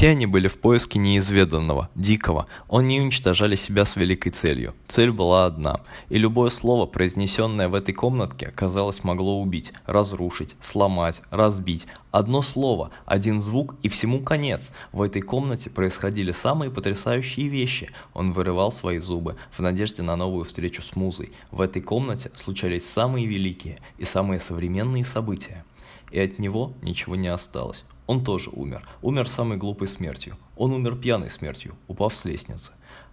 Все они были в поиске неизведанного, дикого. Они уничтожали себя с великой целью. Цель была одна. И любое слово, произнесенное в этой комнатке, казалось, могло убить, разрушить, сломать, разбить. Одно слово, один звук и всему конец. В этой комнате происходили самые потрясающие вещи. Он вырывал свои зубы в надежде на новую встречу с музой. В этой комнате случались самые великие и самые современные события. И от него ничего не осталось. Он тоже умер. Умер самой глупой смертью. Он умер пьяной смертью, упав с лестницы.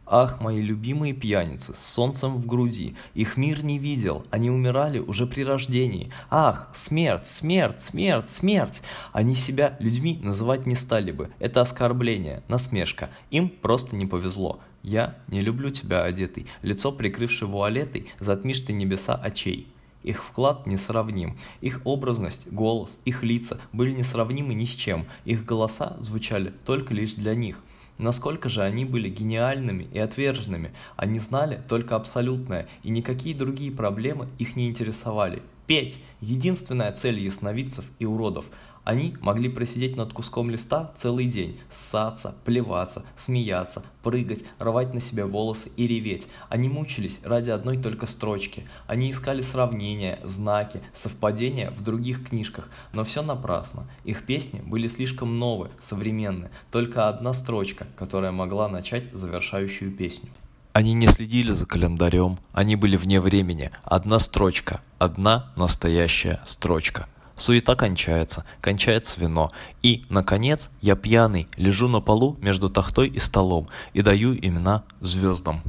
Ах, мои любимые пьяницы, с солнцем в груди, их мир не видел, они умирали уже при рождении. Ах, смерть, смерть, смерть, смерть! Они себя людьми называть не стали бы, это оскорбление, насмешка, им просто не повезло. Я не люблю тебя, одетый, лицо прикрывший вуалетой, затмишь ты небеса очей. Их вклад несравним. Их образность, голос, их лица были несравнимы ни с чем. Их голоса звучали только лишь для них. Насколько же они были гениальными и отверженными. Они знали только абсолютное, и никакие другие проблемы их не интересовали. Петь – единственная цель ясновидцев и уродов – они могли просидеть над куском листа целый день, ссаться, плеваться, смеяться, прыгать, рвать на себе волосы и реветь. Они мучились ради одной только строчки. Они искали сравнения, знаки, совпадения в других книжках, но все напрасно. Их песни были слишком новые, современные. Только одна строчка, которая могла начать завершающую песню. Они не следили за календарем, они были вне времени. Одна строчка, одна настоящая строчка. Суета кончается, кончается вино. И, наконец, я пьяный, лежу на полу между тахтой и столом и даю имена звездам.